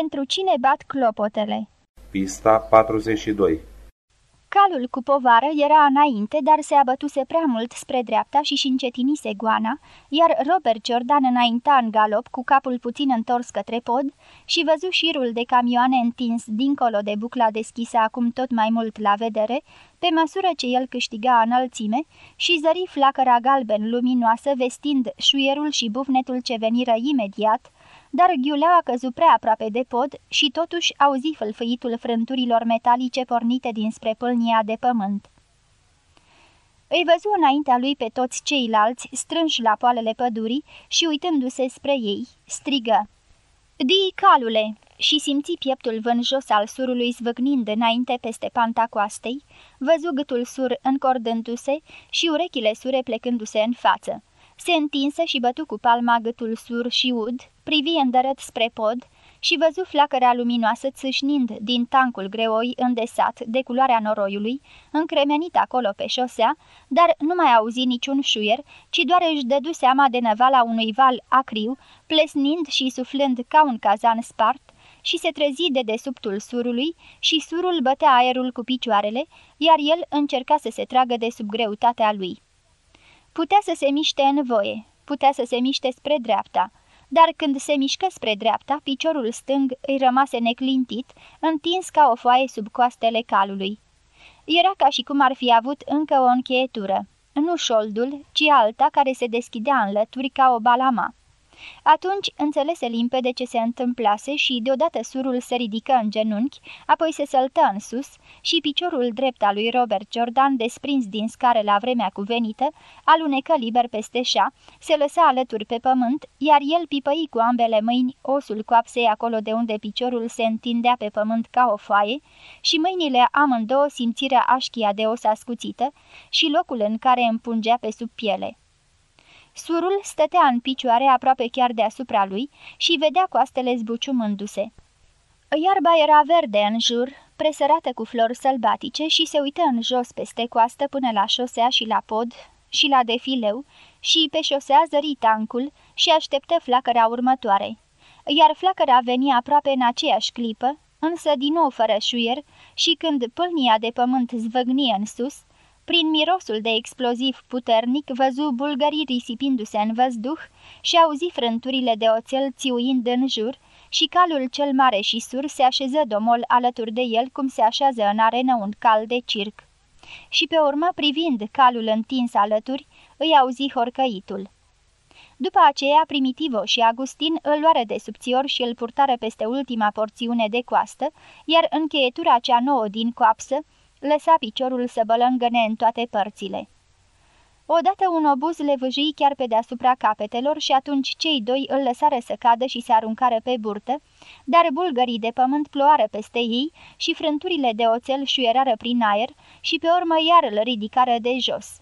Pentru cine bat clopotele? Pista 42 Calul cu povară era înainte, dar se abătuse prea mult spre dreapta și și încetinise goana, iar Robert Jordan înainta în galop cu capul puțin întors către pod și văzu șirul de camioane întins dincolo de bucla deschisă acum tot mai mult la vedere, pe măsură ce el câștiga înălțime și zări flacăra galben luminoasă vestind șuierul și bufnetul ce veniră imediat, dar ghiuleaua căzu prea aproape de pod și totuși auzi fâlfâitul frânturilor metalice pornite dinspre pâlnia de pământ. Îi văzu înaintea lui pe toți ceilalți, strânși la poalele pădurii și uitându-se spre ei, strigă. Dii, calule!" și simți pieptul vânjos al surului zvâcnind înainte peste panta coastei, văzu gâtul sur încordându-se și urechile sure plecându-se în față. Se întinse și bătu cu palma gâtul sur și ud, privi îndărât spre pod și văzu flacăra luminoasă țâșnind din tancul greoi îndesat de culoarea noroiului, încremenit acolo pe șosea, dar nu mai auzi niciun șuier, ci doar își dădu seama de năvala unui val acriu, plesnind și suflând ca un cazan spart, și se trezi de desubtul surului și surul bătea aerul cu picioarele, iar el încerca să se tragă de sub greutatea lui. Putea să se miște în voie, putea să se miște spre dreapta, dar când se mișcă spre dreapta, piciorul stâng îi rămase neclintit, întins ca o foaie sub coastele calului. Era ca și cum ar fi avut încă o încheietură, nu șoldul, ci alta care se deschidea în lături ca o balama. Atunci înțelese limpede ce se întâmplase și deodată surul se ridică în genunchi, apoi se săltă în sus și piciorul drept al lui Robert Jordan, desprins din scară la vremea cuvenită, alunecă liber peste șa, se lăsa alături pe pământ, iar el pipăi cu ambele mâini osul coapsei acolo de unde piciorul se întindea pe pământ ca o foaie și mâinile amândouă simțirea așchia de os ascuțită și locul în care împungea pe sub piele. Surul stătea în picioare aproape chiar deasupra lui și vedea coastele zbuciumându-se. Iarba era verde în jur, presărată cu flori sălbatice și se uită în jos peste coastă până la șosea și la pod și la defileu și pe șosea zări tancul și așteptă flacăra următoare. Iar flacăra veni aproape în aceeași clipă, însă din nou fără șuier și când pâlnia de pământ zvăgnie în sus, prin mirosul de exploziv puternic, văzu bulgării risipindu-se în văzduh și auzi frânturile de oțel țiuind în jur și calul cel mare și sur se așeză domol alături de el cum se așează în arenă un cal de circ. Și pe urmă, privind calul întins alături, îi auzi horcăitul. După aceea, Primitivo și Agustin îl luară de subțior și îl purtară peste ultima porțiune de coastă, iar încheietura cea nouă din coapsă, lăsa piciorul să bălângăne în toate părțile. Odată un obuz le vâjii chiar pe deasupra capetelor și atunci cei doi îl lăsară să cadă și se aruncară pe burtă, dar bulgării de pământ ploară peste ei și frânturile de oțel șuierară prin aer și pe urmă iar îl ridicară de jos.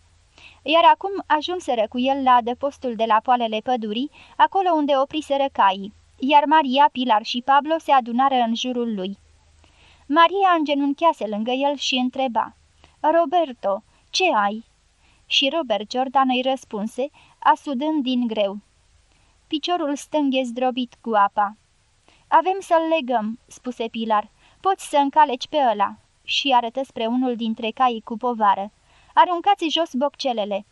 Iar acum ajunseră cu el la adăpostul de la poalele pădurii, acolo unde opriseră caii, iar Maria, Pilar și Pablo se adunară în jurul lui. Maria îngenunchease lângă el și întreba, Roberto, ce ai?" Și Robert Jordan îi răspunse, asudând din greu. Piciorul stâng e zdrobit cu apa." Avem să-l legăm," spuse Pilar. Poți să încaleci pe ăla." Și arătă spre unul dintre caii cu povară. Aruncați jos boccelele."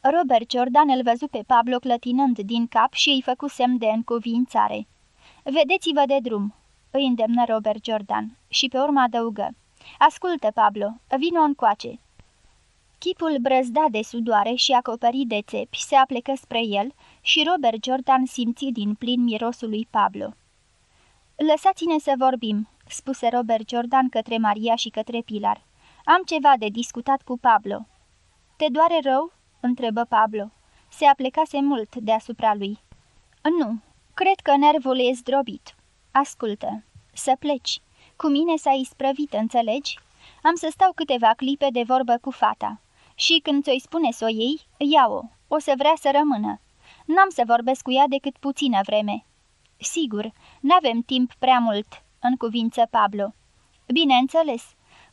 Robert Jordan îl văzu pe Pablo clătinând din cap și îi făcu semn de încuvințare. Vedeți-vă de drum, îi îndemnă Robert Jordan și pe urmă adăugă. Ascultă, Pablo, vino încoace." Chipul brăzda de sudoare și acoperit de țepi se aplecă spre el și Robert Jordan simți din plin mirosul lui Pablo. Lăsați-ne să vorbim," spuse Robert Jordan către Maria și către Pilar. Am ceva de discutat cu Pablo." Te doare rău?" întrebă Pablo. Se aplecase mult deasupra lui. Nu, cred că nervul e zdrobit." Ascultă, să pleci. Cu mine s-a isprăvit, înțelegi? Am să stau câteva clipe de vorbă cu fata. Și când ți-o spune să o iei, ia-o. O să vrea să rămână. N-am să vorbesc cu ea decât puțină vreme." Sigur, n-avem timp prea mult," în cuvință Pablo. Bineînțeles.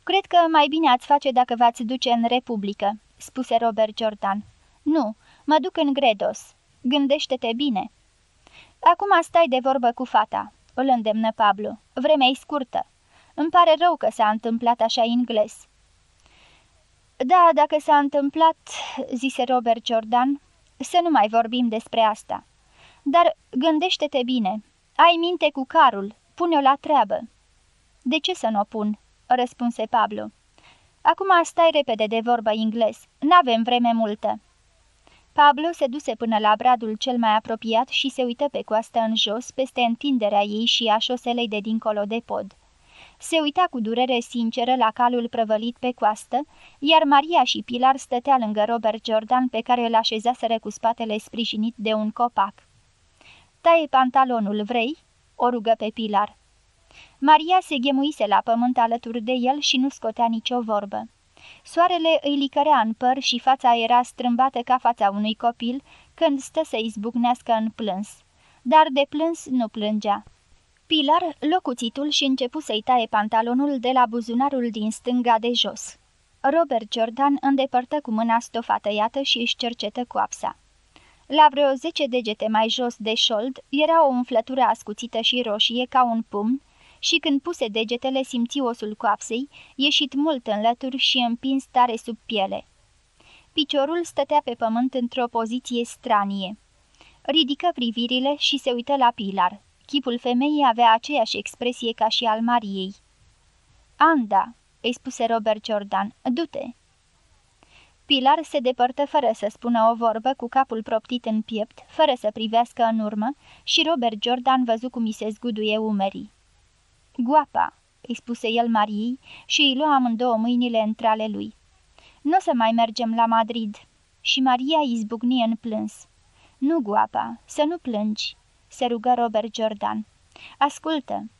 Cred că mai bine ați face dacă v-ați duce în Republică," spuse Robert Jordan. Nu, mă duc în Gredos. Gândește-te bine." Acum stai de vorbă cu fata, îl îndemnă Pablo. Vremea e scurtă. Îmi pare rău că s-a întâmplat așa ingles. Da, dacă s-a întâmplat, zise Robert Jordan, să nu mai vorbim despre asta. Dar gândește-te bine. Ai minte cu carul. Pune-o la treabă. De ce să nu o pun?" răspunse Pablo. Acum stai repede de vorbă ingles. N-avem vreme multă." Pablo se duse până la bradul cel mai apropiat și se uită pe coastă în jos, peste întinderea ei și a șoselei de dincolo de pod. Se uita cu durere sinceră la calul prăvălit pe coastă, iar Maria și Pilar stătea lângă Robert Jordan pe care îl așezaseră cu spatele sprijinit de un copac. Taie pantalonul, vrei?" o rugă pe Pilar. Maria se ghemuise la pământ alături de el și nu scotea nicio vorbă. Soarele îi licărea în păr și fața era strâmbată ca fața unui copil când stă să izbucnească în plâns. Dar de plâns nu plângea. Pilar locuțitul și începu să-i taie pantalonul de la buzunarul din stânga de jos. Robert Jordan îndepărtă cu mâna stofa tăiată și își cercetă coapsa. La vreo zece degete mai jos de șold era o umflătură ascuțită și roșie ca un pumn și când puse degetele simți osul coapsei, ieșit mult în lături și împins tare sub piele. Piciorul stătea pe pământ într-o poziție stranie. Ridică privirile și se uită la Pilar. Chipul femeii avea aceeași expresie ca și al Mariei. Anda, îi spuse Robert Jordan, du-te. Pilar se depărtă fără să spună o vorbă, cu capul proptit în piept, fără să privească în urmă, și Robert Jordan văzu cum i se zguduie umerii. Guapa, îi spuse el Mariei și îi lua amândouă mâinile între ale lui. Nu o să mai mergem la Madrid. Și Maria izbucni în plâns. Nu, guapa, să nu plângi, se rugă Robert Jordan. Ascultă,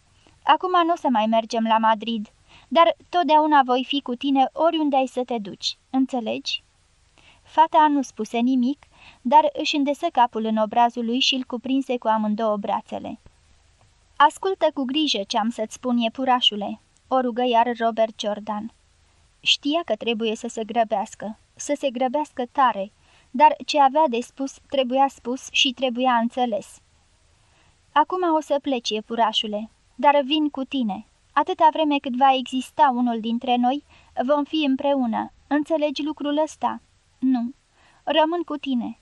acum nu o să mai mergem la Madrid, dar totdeauna voi fi cu tine oriunde ai să te duci, înțelegi? Fata nu spuse nimic, dar își îndesă capul în obrazul lui și îl cuprinse cu amândouă brațele. Ascultă cu grijă ce am să-ți spun, iepurașule," o rugă iar Robert Jordan. Știa că trebuie să se grăbească, să se grăbească tare, dar ce avea de spus trebuia spus și trebuia înțeles. Acum o să pleci, iepurașule, dar vin cu tine. Atâta vreme cât va exista unul dintre noi, vom fi împreună. Înțelegi lucrul ăsta? Nu. Rămân cu tine.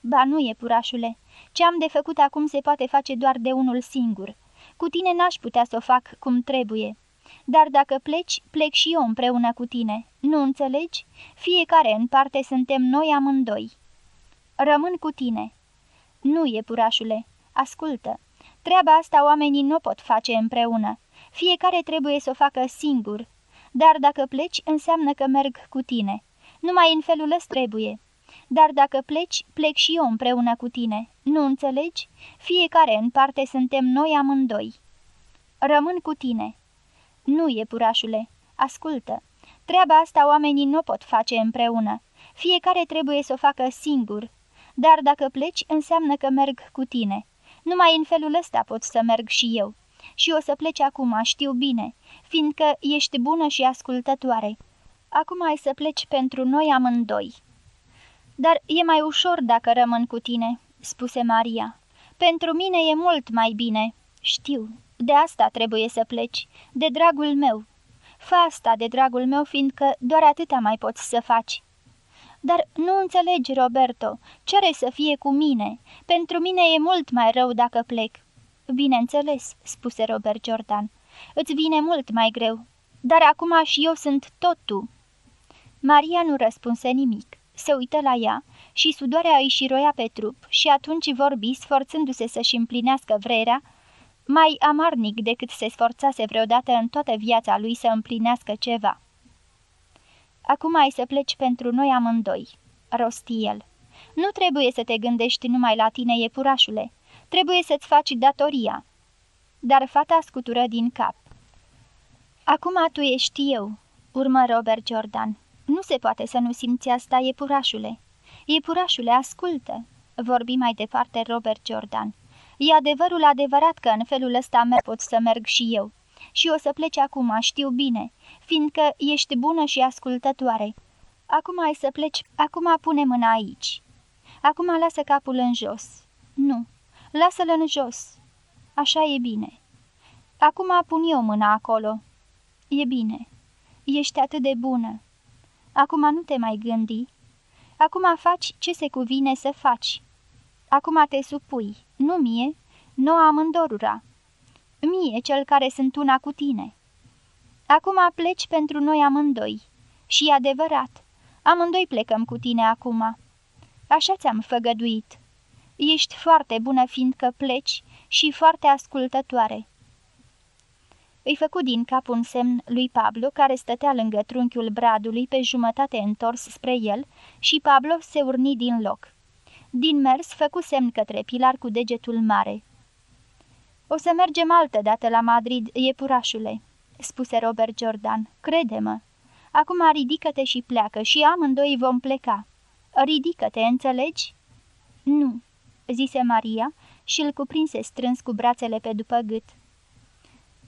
Ba nu, iepurașule. Ce am de făcut acum se poate face doar de unul singur. Cu tine n-aș putea să o fac cum trebuie. Dar dacă pleci, plec și eu împreună cu tine. Nu înțelegi? Fiecare în parte suntem noi amândoi. Rămân cu tine. Nu, e purașule. Ascultă. Treaba asta oamenii nu pot face împreună. Fiecare trebuie să o facă singur. Dar dacă pleci, înseamnă că merg cu tine. Numai în felul ăsta trebuie. Dar dacă pleci, plec și eu împreună cu tine. Nu înțelegi? Fiecare în parte suntem noi amândoi. Rămân cu tine. Nu, e purașule. Ascultă. Treaba asta oamenii nu pot face împreună. Fiecare trebuie să o facă singur. Dar dacă pleci, înseamnă că merg cu tine. Numai în felul ăsta pot să merg și eu. Și o să pleci acum, știu bine, fiindcă ești bună și ascultătoare. Acum ai să pleci pentru noi amândoi. Dar e mai ușor dacă rămân cu tine, spuse Maria. Pentru mine e mult mai bine. Știu, de asta trebuie să pleci, de dragul meu. Fă asta de dragul meu, fiindcă doar atâta mai poți să faci. Dar nu înțelegi, Roberto, cere să fie cu mine. Pentru mine e mult mai rău dacă plec. Bineînțeles, spuse Robert Jordan. Îți vine mult mai greu. Dar acum și eu sunt tot tu. Maria nu răspunse nimic. Se uită la ea și sudoarea îi șiroia pe trup și atunci vorbi, sforțându-se să-și împlinească vrerea, mai amarnic decât se sforțase vreodată în toată viața lui să împlinească ceva. Acum ai să pleci pentru noi amândoi," rosti el. Nu trebuie să te gândești numai la tine, iepurașule. Trebuie să-ți faci datoria." Dar fata scutură din cap. Acum tu ești eu," urmă Robert Jordan. Nu se poate să nu simți asta, iepurașule." Iepurașule, ascultă!" vorbi mai departe Robert Jordan. E adevărul adevărat că în felul ăsta mer pot să merg și eu. Și o să pleci acum, știu bine, fiindcă ești bună și ascultătoare. Acum ai să pleci, acum pune mâna aici. Acum lasă capul în jos. Nu, Lasă-l în jos. Așa e bine. Acum pun eu mâna acolo. E bine. Ești atât de bună. Acum nu te mai gândi. Acum faci ce se cuvine să faci. Acum te supui, nu mie, nu amândorura. Mie, cel care sunt una cu tine. Acum pleci pentru noi amândoi. Și adevărat, amândoi plecăm cu tine acum. Așa ți-am făgăduit. Ești foarte bună fiindcă pleci și foarte ascultătoare. Îi făcu din cap un semn lui Pablo, care stătea lângă trunchiul bradului pe jumătate întors spre el, și Pablo se urni din loc. Din mers făcu semn către Pilar cu degetul mare. O să mergem altă dată la Madrid, iepurașule," spuse Robert Jordan. Crede-mă. Acum ridică-te și pleacă și amândoi vom pleca. Ridică-te, înțelegi?" Nu," zise Maria și îl cuprinse strâns cu brațele pe după gât.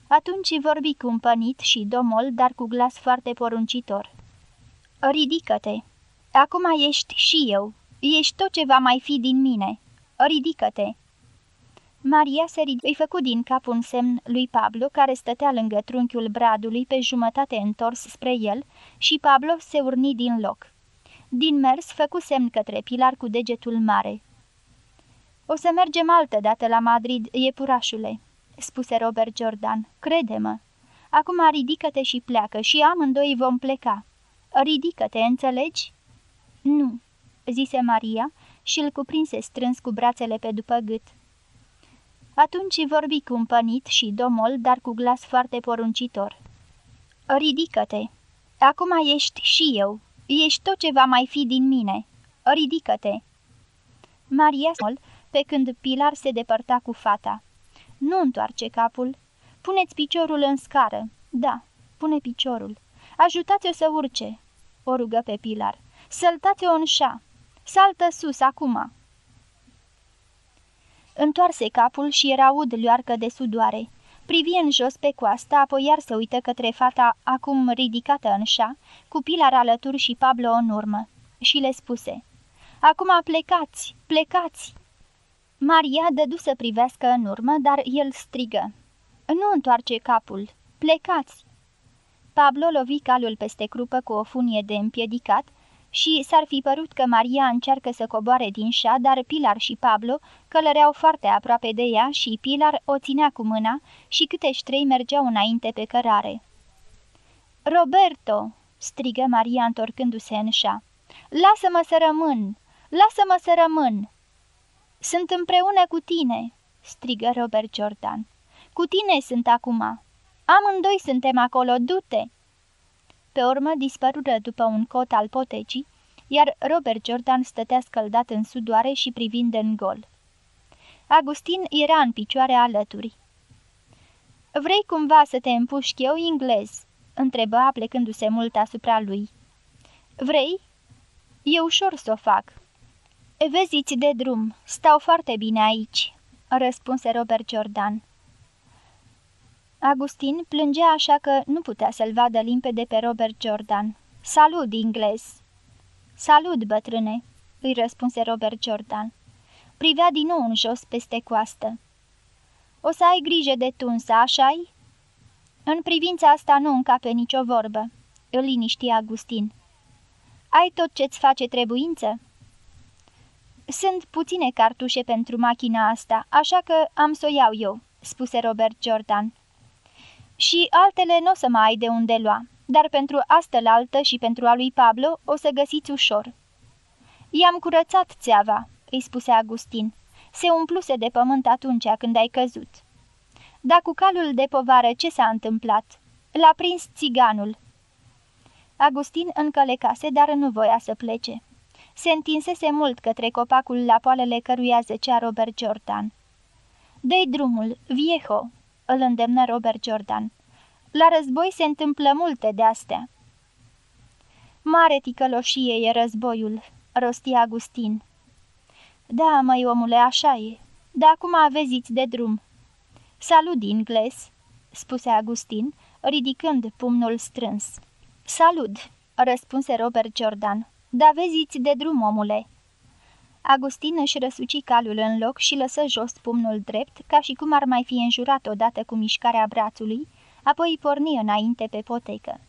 Atunci vorbi cumpănit și domol, dar cu glas foarte poruncitor. Ridică-te! Acum ești și eu. Ești tot ce va mai fi din mine. Ridică-te!" Maria se ridică, îi făcu din cap un semn lui Pablo, care stătea lângă trunchiul bradului pe jumătate întors spre el, și Pablo se urni din loc. Din mers făcu semn către Pilar cu degetul mare. O să mergem altă dată la Madrid, iepurașule," spuse Robert Jordan. Crede-mă. Acum ridică-te și pleacă și amândoi vom pleca. Ridică-te, înțelegi?" Nu," zise Maria și îl cuprinse strâns cu brațele pe după gât. Atunci vorbi cumpănit și domol, dar cu glas foarte poruncitor. Ridică-te! Acum ești și eu. Ești tot ce va mai fi din mine. Ridică-te! Maria pe când Pilar se depărta cu fata. Nu întoarce capul. Puneți piciorul în scară. Da, pune piciorul. Ajutați-o să urce. O rugă pe Pilar. Săltați-o în șa. Saltă sus acum. Întoarse capul și era ud lioarcă de sudoare. Privi în jos pe coastă, apoi iar se uită către fata acum ridicată în șa, cu Pilar alături și Pablo în urmă. Și le spuse, Acum plecați, plecați!" Maria dădu să privească în urmă, dar el strigă. Nu întoarce capul. Plecați!" Pablo lovi calul peste crupă cu o funie de împiedicat și s-ar fi părut că Maria încearcă să coboare din șa, dar Pilar și Pablo călăreau foarte aproape de ea și Pilar o ținea cu mâna și câte ștrei mergeau înainte pe cărare. Roberto!" strigă Maria întorcându-se în șa. Lasă-mă să rămân! Lasă-mă să rămân!" Sunt împreună cu tine!" strigă Robert Jordan. Cu tine sunt acum! Amândoi suntem acolo, du-te!" Pe urmă dispărură după un cot al potecii, iar Robert Jordan stătea scăldat în sudoare și privind în gol. Agustin era în picioare alături. Vrei cumva să te împușc eu, englez?" întrebă aplecându-se mult asupra lui. Vrei?" E ușor să o fac." Veziți de drum, stau foarte bine aici," răspunse Robert Jordan. Agustin plângea așa că nu putea să-l vadă limpede pe Robert Jordan. Salut, inglez!" Salut, bătrâne!" îi răspunse Robert Jordan. Privea din nou în jos peste coastă. O să ai grijă de tunsă, așa-i?" În privința asta nu încape nicio vorbă," îl liniști Agustin. Ai tot ce-ți face trebuință?" Sunt puține cartușe pentru machina asta, așa că am să o iau eu," spuse Robert Jordan. Și altele nu o să mai ai de unde lua, dar pentru astă-laltă și pentru a lui Pablo o să găsiți ușor." I-am curățat țeava," îi spuse Agustin. Se umpluse de pământ atunci când ai căzut." Dar cu calul de povară ce s-a întâmplat?" L-a prins țiganul." Agustin încălecase, dar nu voia să plece se întinsese mult către copacul la poalele căruia zecea Robert Jordan. Dă-i drumul, vieho!" îl îndemnă Robert Jordan. La război se întâmplă multe de-astea." Mare ticăloșie e războiul," rosti Agustin. Da, măi, omule, așa e. De acum aveziți de drum." Salut, ingles," spuse Agustin, ridicând pumnul strâns. Salut!" răspunse Robert Jordan. Da veziți de drum, omule." Agustin își răsuci calul în loc și lăsă jos pumnul drept, ca și cum ar mai fi înjurat odată cu mișcarea brațului, apoi porni înainte pe potecă.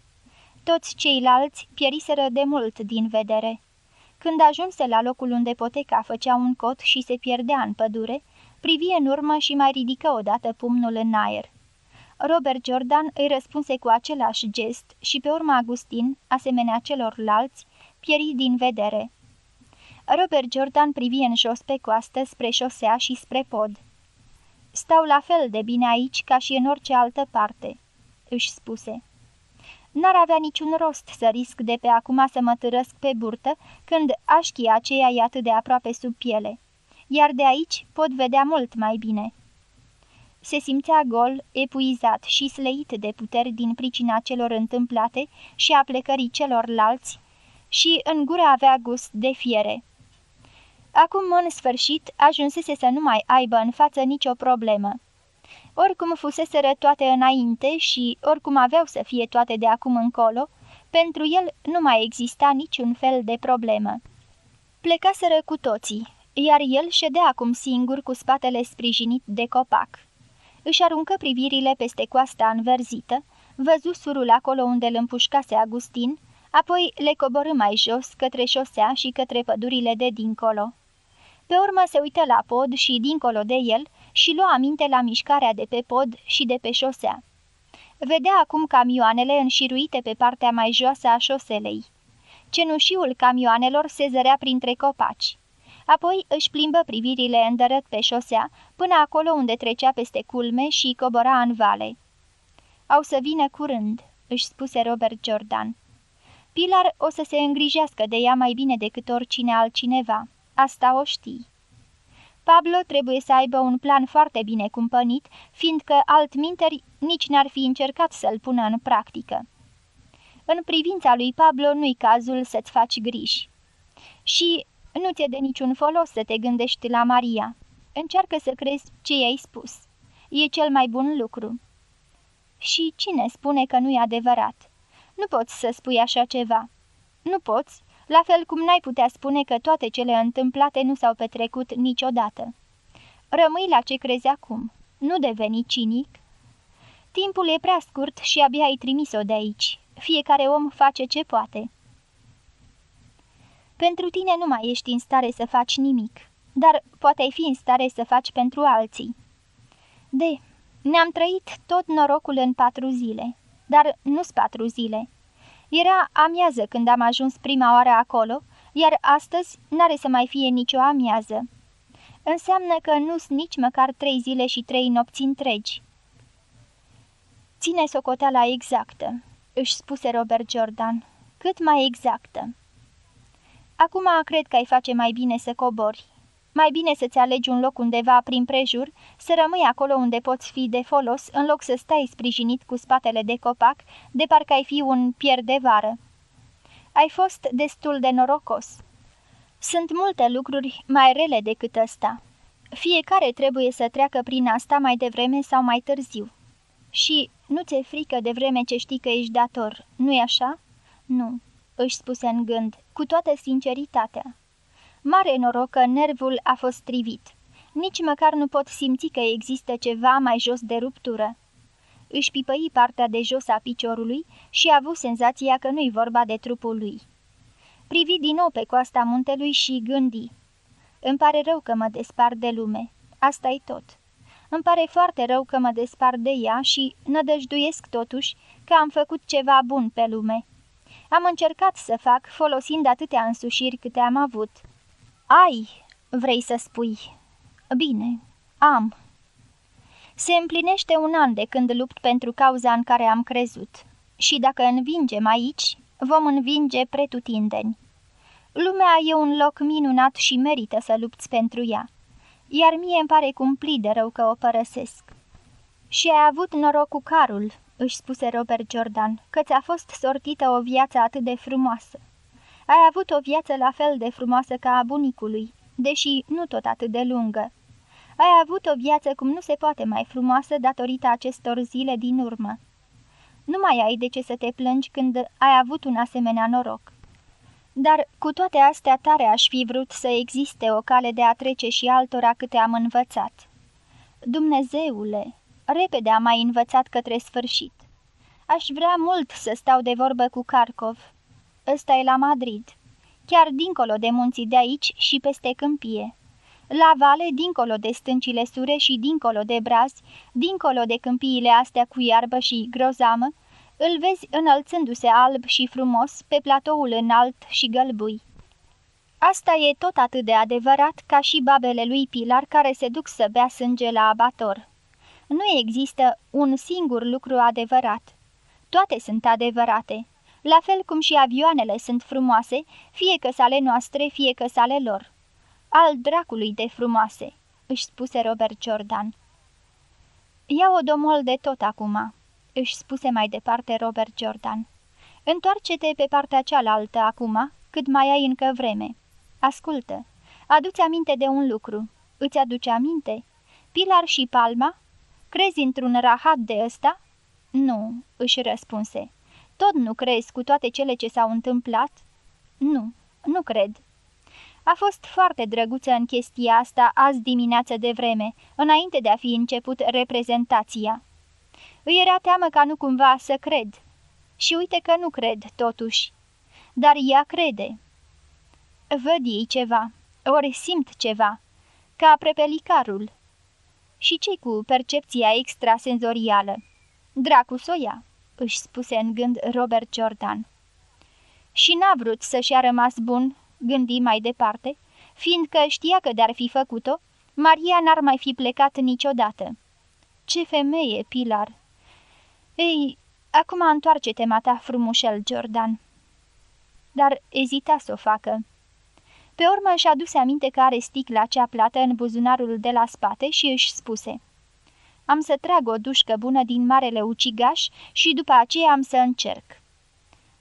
Toți ceilalți pieriseră de mult din vedere. Când ajunse la locul unde poteca făcea un cot și se pierdea în pădure, privi în urmă și mai ridică odată pumnul în aer. Robert Jordan îi răspunse cu același gest și pe urma Agustin, asemenea celorlalți, pieri din vedere. Robert Jordan privi în jos pe coastă spre șosea și spre pod. Stau la fel de bine aici ca și în orice altă parte," își spuse. N-ar avea niciun rost să risc de pe acum să mă târăsc pe burtă când așchia aceea e atât de aproape sub piele, iar de aici pot vedea mult mai bine." Se simțea gol, epuizat și sleit de puteri din pricina celor întâmplate și a plecării celorlalți și în gură avea gust de fiere. Acum, în sfârșit, ajunsese să nu mai aibă în față nicio problemă. Oricum fuseseră toate înainte și oricum aveau să fie toate de acum încolo, pentru el nu mai exista niciun fel de problemă. Plecaseră cu toții, iar el ședea acum singur cu spatele sprijinit de copac. Își aruncă privirile peste coasta înverzită, văzu surul acolo unde îl împușcase Agustin, apoi le coborâ mai jos către șosea și către pădurile de dincolo. Pe urmă se uită la pod și dincolo de el și lua aminte la mișcarea de pe pod și de pe șosea. Vedea acum camioanele înșiruite pe partea mai joasă a șoselei. Cenușiul camioanelor se zărea printre copaci. Apoi își plimbă privirile îndărăt pe șosea până acolo unde trecea peste culme și cobora în vale. Au să vină curând," își spuse Robert Jordan. Pilar o să se îngrijească de ea mai bine decât oricine altcineva. Asta o știi. Pablo trebuie să aibă un plan foarte bine cumpănit, fiindcă altminteri nici n-ar fi încercat să-l pună în practică. În privința lui Pablo nu-i cazul să-ți faci griji. Și nu ți-e de niciun folos să te gândești la Maria. Încearcă să crezi ce i-ai spus. E cel mai bun lucru. Și cine spune că nu e adevărat? Nu poți să spui așa ceva. Nu poți, la fel cum n-ai putea spune că toate cele întâmplate nu s-au petrecut niciodată. Rămâi la ce crezi acum, nu deveni cinic. Timpul e prea scurt și abia ai trimis-o de aici. Fiecare om face ce poate. Pentru tine nu mai ești în stare să faci nimic, dar poate ai fi în stare să faci pentru alții. De, ne-am trăit tot norocul în patru zile, dar nu-s patru zile. Era amiază când am ajuns prima oară acolo, iar astăzi n-are să mai fie nicio amiază. Înseamnă că nu-s nici măcar trei zile și trei nopți întregi. Ține socoteala exactă, își spuse Robert Jordan, cât mai exactă. Acum cred că ai face mai bine să cobori. Mai bine să-ți alegi un loc undeva prin prejur, să rămâi acolo unde poți fi de folos, în loc să stai sprijinit cu spatele de copac, de parcă ai fi un pier de vară. Ai fost destul de norocos. Sunt multe lucruri mai rele decât ăsta. Fiecare trebuie să treacă prin asta mai devreme sau mai târziu. Și nu ți-e frică de vreme ce știi că ești dator, nu-i așa? Nu, își spuse în gând, cu toată sinceritatea. Mare noroc că nervul a fost trivit. Nici măcar nu pot simți că există ceva mai jos de ruptură. Își pipăi partea de jos a piciorului și a avut senzația că nu-i vorba de trupul lui. Privi din nou pe coasta muntelui și gândi. Îmi pare rău că mă despart de lume. asta e tot. Îmi pare foarte rău că mă despart de ea și nădăjduiesc totuși că am făcut ceva bun pe lume. Am încercat să fac folosind atâtea însușiri câte am avut. Ai, vrei să spui. Bine, am. Se împlinește un an de când lupt pentru cauza în care am crezut. Și dacă învingem aici, vom învinge pretutindeni. Lumea e un loc minunat și merită să lupți pentru ea. Iar mie îmi pare cumplit de rău că o părăsesc. Și ai avut noroc cu carul, își spuse Robert Jordan, că ți-a fost sortită o viață atât de frumoasă. Ai avut o viață la fel de frumoasă ca a bunicului, deși nu tot atât de lungă. Ai avut o viață cum nu se poate mai frumoasă datorită acestor zile din urmă. Nu mai ai de ce să te plângi când ai avut un asemenea noroc. Dar cu toate astea tare aș fi vrut să existe o cale de a trece și altora câte am învățat. Dumnezeule, repede am mai învățat către sfârșit. Aș vrea mult să stau de vorbă cu Carcov. Ăsta e la Madrid, chiar dincolo de munții de aici și peste câmpie. La vale, dincolo de stâncile sure și dincolo de brazi, dincolo de câmpiile astea cu iarbă și grozamă, îl vezi înălțându-se alb și frumos pe platoul înalt și gălbui. Asta e tot atât de adevărat ca și babele lui Pilar care se duc să bea sânge la abator. Nu există un singur lucru adevărat. Toate sunt adevărate, la fel cum și avioanele sunt frumoase, fie că sale noastre, fie că sale lor. Al dracului de frumoase, își spuse Robert Jordan. Ia o domol de tot acum, își spuse mai departe Robert Jordan. Întoarce-te pe partea cealaltă acum, cât mai ai încă vreme. Ascultă, aduți aminte de un lucru. Îți aduce aminte? Pilar și Palma? Crezi într-un rahat de ăsta? Nu, își răspunse. Tot nu crezi cu toate cele ce s-au întâmplat? Nu, nu cred. A fost foarte drăguță în chestia asta azi dimineață de vreme, înainte de a fi început reprezentația. Îi era teamă ca nu cumva să cred. Și uite că nu cred, totuși. Dar ea crede. Văd ei ceva, ori simt ceva, ca prepelicarul. Și ce cu percepția extrasenzorială? Dracu soia, își spuse în gând Robert Jordan. Și n-a vrut să-și a rămas bun, gândi mai departe, fiindcă știa că de-ar fi făcut-o, Maria n-ar mai fi plecat niciodată. Ce femeie, Pilar! Ei, acum întoarce-te, mata frumușel, Jordan. Dar ezita să o facă. Pe urmă își aduse aminte că are sticla cea plată în buzunarul de la spate și își spuse Am să trag o dușcă bună din marele ucigaș și după aceea am să încerc.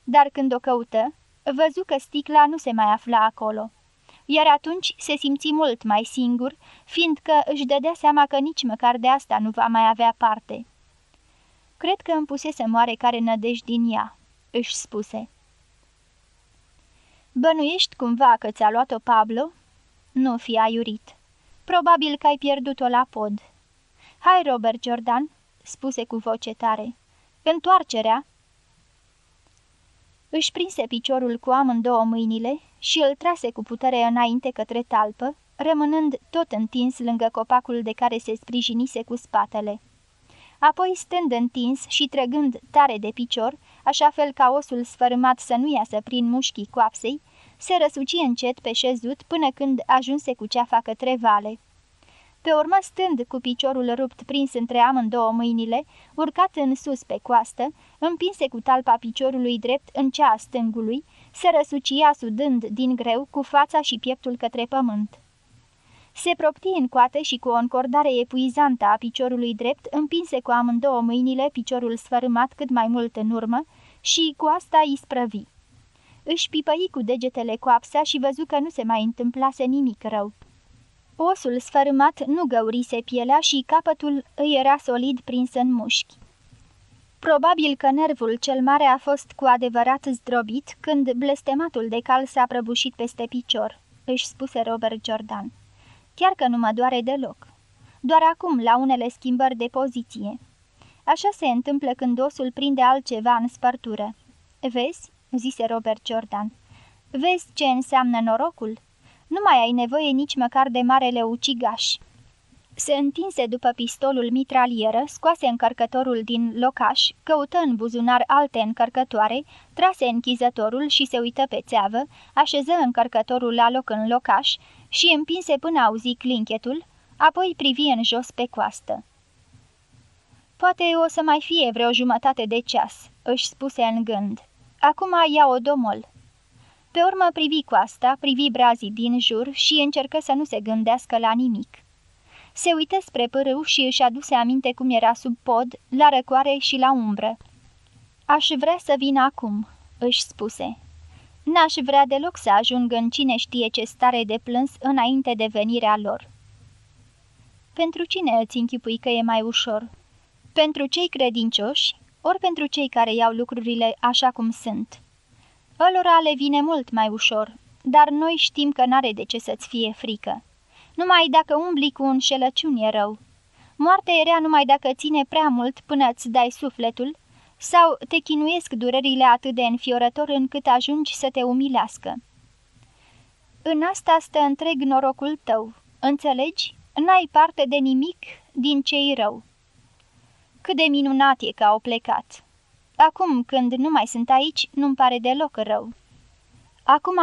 Dar când o căută, văzu că sticla nu se mai afla acolo. Iar atunci se simți mult mai singur, fiindcă își dădea seama că nici măcar de asta nu va mai avea parte. Cred că îmi pusese care nădejdi din ea," își spuse. Bănuiești cumva că ți-a luat-o Pablo?" Nu fi aiurit. Probabil că ai pierdut-o la pod." Hai, Robert Jordan," spuse cu voce tare. Întoarcerea!" Își prinse piciorul cu amândouă mâinile și îl trase cu putere înainte către talpă, rămânând tot întins lângă copacul de care se sprijinise cu spatele. Apoi, stând întins și trăgând tare de picior, așa fel ca osul sfărâmat să nu iasă prin mușchii coapsei, se răsuci încet pe șezut până când ajunse cu ceafa către vale. Pe urmă, stând cu piciorul rupt prins între amândouă mâinile, urcat în sus pe coastă, împinse cu talpa piciorului drept în cea a stângului, se răsucia sudând din greu cu fața și pieptul către pământ. Se propti în coate și cu o încordare epuizantă a piciorului drept, împinse cu amândouă mâinile piciorul sfărâmat cât mai mult în urmă și cu asta îi sprăvi. Își pipăi cu degetele coapsa și văzu că nu se mai întâmplase nimic rău. Osul sfărâmat nu găurise pielea și capătul îi era solid prins în mușchi. Probabil că nervul cel mare a fost cu adevărat zdrobit când blestematul de cal s-a prăbușit peste picior, își spuse Robert Jordan. Chiar că nu mă doare deloc. Doar acum, la unele schimbări de poziție. Așa se întâmplă când osul prinde altceva în spărtură. Vezi?" zise Robert Jordan. Vezi ce înseamnă norocul? Nu mai ai nevoie nici măcar de marele ucigaș." Se întinse după pistolul mitralieră, scoase încărcătorul din locaș, căută în buzunar alte încărcătoare, trase închizătorul și se uită pe țeavă, așeză încărcătorul la loc în locaș și împinse până auzi clinchetul, apoi privi în jos pe coastă. Poate o să mai fie vreo jumătate de ceas," își spuse în gând. Acum ia o domol." Pe urmă privi coasta, privi brazii din jur și încercă să nu se gândească la nimic. Se uită spre pârâu și își aduse aminte cum era sub pod, la răcoare și la umbră. Aș vrea să vin acum," își spuse. N-aș vrea deloc să ajung în cine știe ce stare de plâns înainte de venirea lor." Pentru cine îți închipui că e mai ușor? Pentru cei credincioși, ori pentru cei care iau lucrurile așa cum sunt?" Ălora le vine mult mai ușor, dar noi știm că n-are de ce să-ți fie frică. Numai dacă umbli cu înșelăciuni e rău. Moartea e rea numai dacă ține prea mult până îți dai sufletul sau te chinuiesc durerile atât de înfiorător încât ajungi să te umilească. În asta stă întreg norocul tău, înțelegi? N-ai parte de nimic din ce-i rău. Cât de minunat e că au plecat. Acum, când nu mai sunt aici, nu-mi pare deloc rău. Acum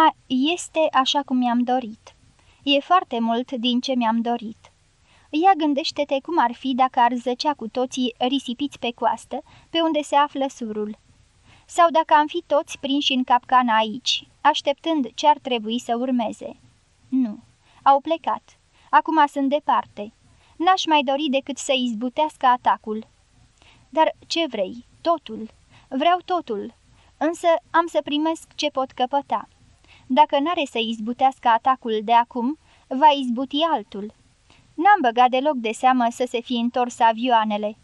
este așa cum mi-am dorit. E foarte mult din ce mi-am dorit. Ia gândește-te cum ar fi dacă ar zăcea cu toții risipiți pe coastă, pe unde se află surul. Sau dacă am fi toți prinși în capcana aici, așteptând ce ar trebui să urmeze. Nu, au plecat. Acum sunt departe. N-aș mai dori decât să izbutească atacul. Dar ce vrei? Totul. Vreau totul. Însă am să primesc ce pot căpăta. Dacă n-are să izbutească atacul de acum, va izbuti altul. N-am băgat deloc de seamă să se fi întors avioanele.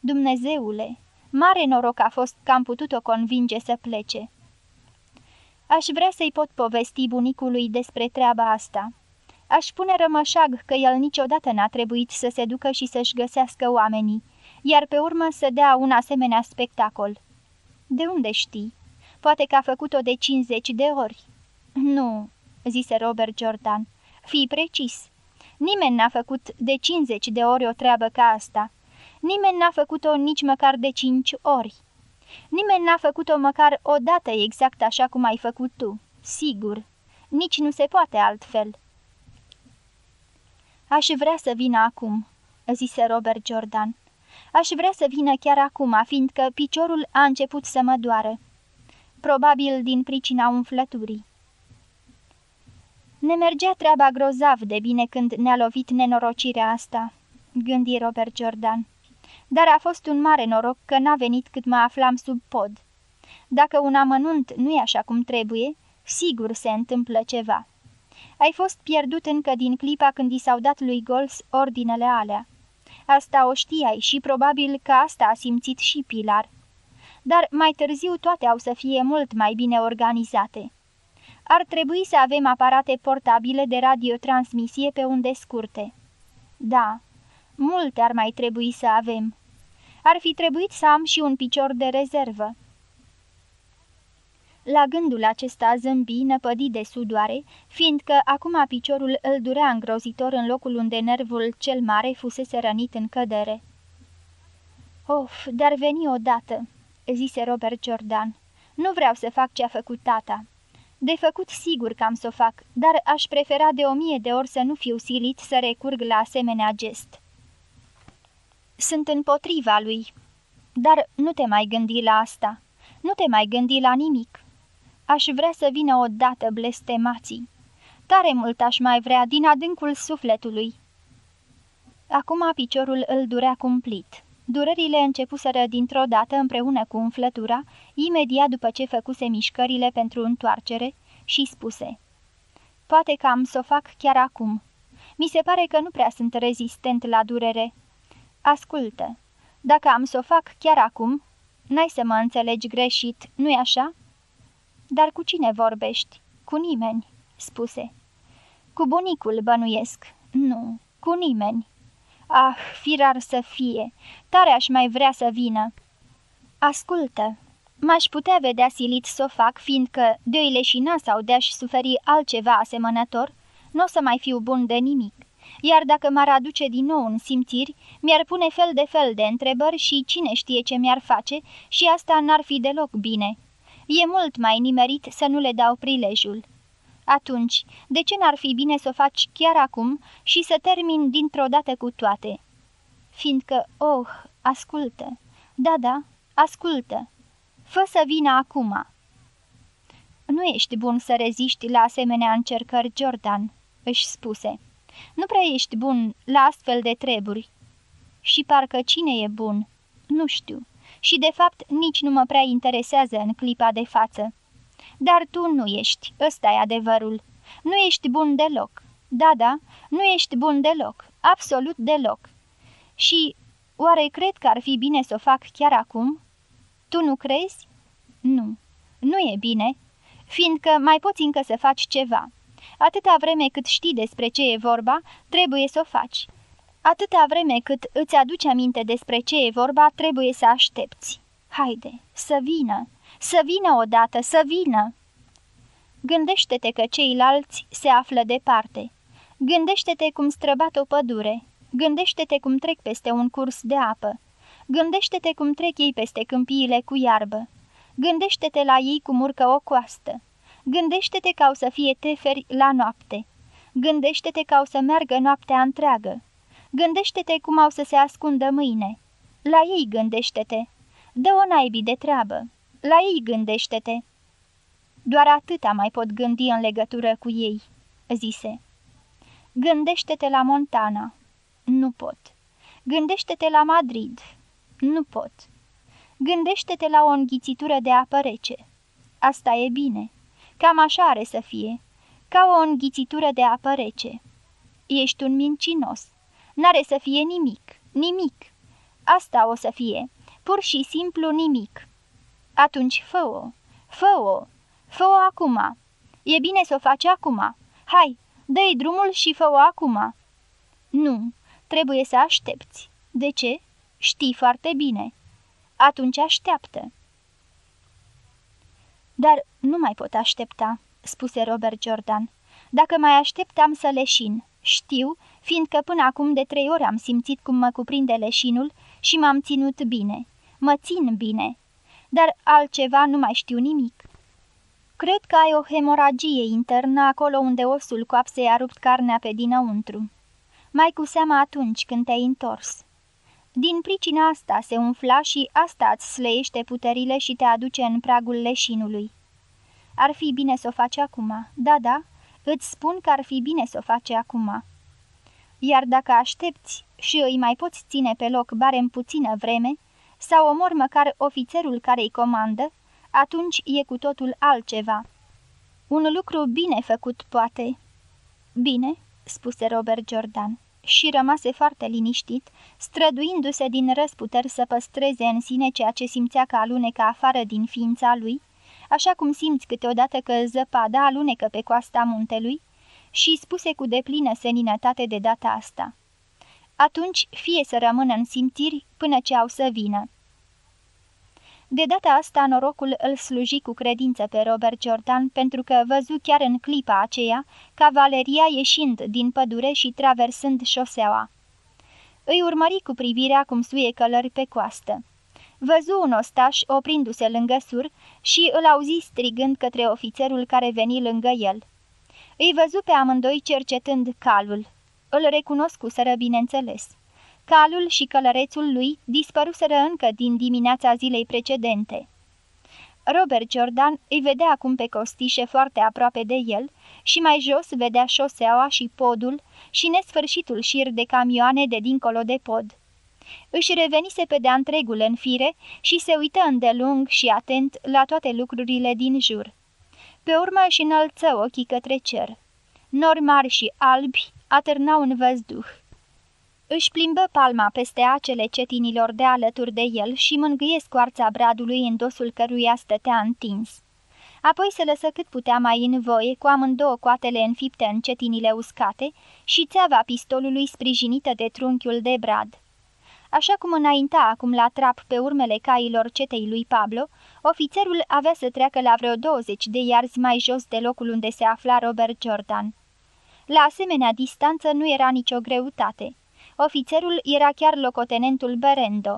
Dumnezeule, mare noroc a fost că am putut-o convinge să plece. Aș vrea să-i pot povesti bunicului despre treaba asta. Aș pune rămășag că el niciodată n-a trebuit să se ducă și să-și găsească oamenii, iar pe urmă să dea un asemenea spectacol. De unde știi? Poate că a făcut-o de 50 de ori." Nu," zise Robert Jordan. Fii precis. Nimeni n-a făcut de 50 de ori o treabă ca asta. Nimeni n-a făcut-o nici măcar de 5 ori. Nimeni n-a făcut-o măcar o dată exact așa cum ai făcut tu. Sigur. Nici nu se poate altfel." Aș vrea să vină acum," zise Robert Jordan. Aș vrea să vină chiar acum, fiindcă piciorul a început să mă doară. Probabil din pricina umflăturii. Ne mergea treaba grozav de bine când ne-a lovit nenorocirea asta, gândi Robert Jordan. Dar a fost un mare noroc că n-a venit cât mă aflam sub pod. Dacă un amănunt nu e așa cum trebuie, sigur se întâmplă ceva. Ai fost pierdut încă din clipa când i s-au dat lui Gols ordinele alea. Asta o știai și probabil că asta a simțit și Pilar. Dar mai târziu toate au să fie mult mai bine organizate. Ar trebui să avem aparate portabile de radiotransmisie pe unde scurte. Da, multe ar mai trebui să avem. Ar fi trebuit să am și un picior de rezervă. La gândul acesta zâmbi năpădit de sudoare, fiindcă acum piciorul îl durea îngrozitor în locul unde nervul cel mare fusese rănit în cădere. Of, dar veni odată," zise Robert Jordan. Nu vreau să fac ce a făcut tata." De făcut sigur că am să o fac, dar aș prefera de o mie de ori să nu fiu silit să recurg la asemenea gest." Sunt împotriva lui." Dar nu te mai gândi la asta. Nu te mai gândi la nimic." Aș vrea să vină odată blestemații. Tare mult aș mai vrea din adâncul sufletului. Acum piciorul îl durea cumplit. Durerile începuseră dintr-o dată împreună cu umflătura, imediat după ce făcuse mișcările pentru întoarcere și spuse Poate că am să o fac chiar acum. Mi se pare că nu prea sunt rezistent la durere. Ascultă, dacă am să o fac chiar acum, n-ai să mă înțelegi greșit, nu-i așa?" Dar cu cine vorbești?" Cu nimeni," spuse. Cu bunicul bănuiesc." Nu, cu nimeni." Ah, firar să fie! Tare aș mai vrea să vină." Ascultă, m-aș putea vedea silit să o fac, fiindcă, de-o leșina sau de-aș suferi altceva asemănător, nu o să mai fiu bun de nimic. Iar dacă m-ar aduce din nou în simțiri, mi-ar pune fel de fel de întrebări și cine știe ce mi-ar face și asta n-ar fi deloc bine." E mult mai nimerit să nu le dau prilejul. Atunci, de ce n-ar fi bine să o faci chiar acum și să termin dintr-o dată cu toate? Fiindcă, oh, ascultă, da, da, ascultă, fă să vină acum. Nu ești bun să reziști la asemenea încercări, Jordan, își spuse. Nu prea ești bun la astfel de treburi. Și parcă cine e bun? Nu știu și de fapt nici nu mă prea interesează în clipa de față. Dar tu nu ești, ăsta e adevărul. Nu ești bun deloc. Da, da, nu ești bun deloc, absolut deloc. Și oare cred că ar fi bine să o fac chiar acum? Tu nu crezi? Nu, nu e bine. fiindcă mai poți încă să faci ceva. Atâta vreme cât știi despre ce e vorba, trebuie să o faci. Atâta vreme cât îți aduci aminte despre ce e vorba, trebuie să aștepți. Haide, să vină, să vină odată, să vină! Gândește-te că ceilalți se află departe. Gândește-te cum străbat o pădure. Gândește-te cum trec peste un curs de apă. Gândește-te cum trec ei peste câmpiile cu iarbă. Gândește-te la ei cum urcă o coastă. Gândește-te că au să fie teferi la noapte. Gândește-te că au să meargă noaptea întreagă. Gândește-te cum au să se ascundă mâine. La ei gândește-te. Dă-o naibii de treabă. La ei gândește-te. Doar atâta mai pot gândi în legătură cu ei, zise. Gândește-te la Montana. Nu pot. Gândește-te la Madrid. Nu pot. Gândește-te la o înghițitură de apă rece. Asta e bine. Cam așa are să fie. Ca o înghițitură de apă rece. Ești un mincinos. N-are să fie nimic. Nimic. Asta o să fie. Pur și simplu nimic. Atunci fă-o. Fă-o. Fă-o acum. E bine să o faci acum. Hai, dă-i drumul și fă-o acum. Nu, trebuie să aștepți. De ce? Știi foarte bine. Atunci așteaptă. Dar nu mai pot aștepta, spuse Robert Jordan. Dacă mai așteptam să leșin, știu, fiindcă până acum de trei ori am simțit cum mă cuprinde leșinul și m-am ținut bine. Mă țin bine. Dar altceva nu mai știu nimic. Cred că ai o hemoragie internă acolo unde osul coapsei a rupt carnea pe dinăuntru. Mai cu seama atunci când te-ai întors. Din pricina asta se umfla și asta îți slăiește puterile și te aduce în pragul leșinului. Ar fi bine să o faci acum, da, da, îți spun că ar fi bine să o faci acum. Iar dacă aștepți și îi mai poți ține pe loc bare în puțină vreme, sau omor măcar ofițerul care îi comandă, atunci e cu totul altceva. Un lucru bine făcut, poate. Bine, spuse Robert Jordan și rămase foarte liniștit, străduindu-se din răsputeri să păstreze în sine ceea ce simțea că alunecă afară din ființa lui, așa cum simți câteodată că zăpada alunecă pe coasta muntelui, și spuse cu deplină seninătate de data asta. Atunci fie să rămână în simțiri până ce au să vină. De data asta norocul îl sluji cu credință pe Robert Jordan pentru că văzu chiar în clipa aceea cavaleria ieșind din pădure și traversând șoseaua. Îi urmări cu privirea cum suie călări pe coastă. Văzu un ostaș oprindu-se lângă sur și îl auzi strigând către ofițerul care veni lângă el. Îi văzu pe amândoi cercetând calul. Îl recunoscuseră bineînțeles. Calul și călărețul lui dispăruseră încă din dimineața zilei precedente. Robert Jordan îi vedea acum pe costișe foarte aproape de el și mai jos vedea șoseaua și podul și nesfârșitul șir de camioane de dincolo de pod. Își revenise pe de-a întregul în fire și se uită îndelung și atent la toate lucrurile din jur. Pe urmă își înălță ochii către cer. Nori mari și albi atârnau în văzduh. Își plimbă palma peste acele cetinilor de alături de el și mângâie scoarța bradului în dosul căruia stătea întins. Apoi se lăsă cât putea mai în voie, cu amândouă coatele înfipte în cetinile uscate și țeava pistolului sprijinită de trunchiul de brad. Așa cum înainta acum la trap pe urmele cailor cetei lui Pablo, ofițerul avea să treacă la vreo 20 de iarzi mai jos de locul unde se afla Robert Jordan. La asemenea distanță nu era nicio greutate. Ofițerul era chiar locotenentul Berendo.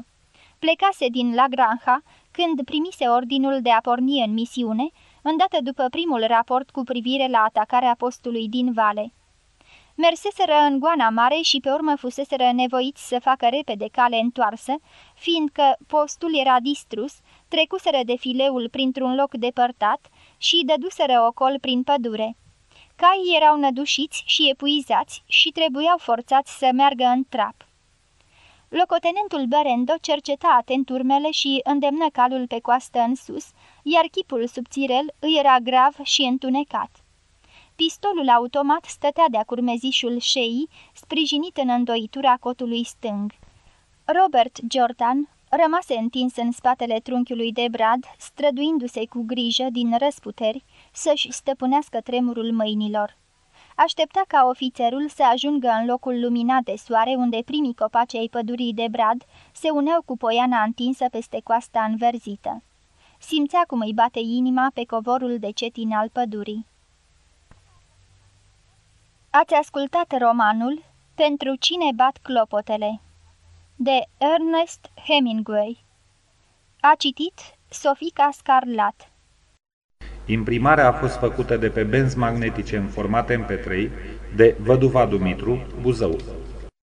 Plecase din La Granja când primise ordinul de a porni în misiune, îndată după primul raport cu privire la atacarea postului din vale. Merseseră în goana mare și pe urmă fuseseră nevoiți să facă repede cale întoarsă, fiindcă postul era distrus, trecuseră defileul printr-un loc depărtat și dăduseră ocol prin pădure. Caii erau nădușiți și epuizați și trebuiau forțați să meargă în trap. Locotenentul Berendo cerceta atent urmele și îndemnă calul pe coastă în sus, iar chipul subțirel îi era grav și întunecat. Pistolul automat stătea de-a curmezișul șeii, sprijinit în îndoitura cotului stâng. Robert Jordan Rămase întins în spatele trunchiului de brad, străduindu-se cu grijă din răsputeri să-și stăpânească tremurul mâinilor. Aștepta ca ofițerul să ajungă în locul luminat de soare unde primii copaci ai pădurii de brad se uneau cu poiana întinsă peste coasta înverzită. Simțea cum îi bate inima pe covorul de cetin al pădurii. Ați ascultat romanul Pentru cine bat clopotele de Ernest Hemingway A citit Sofica Scarlat Imprimarea a fost făcută de pe benzi magnetice în format MP3 de Văduva Dumitru, Buzău.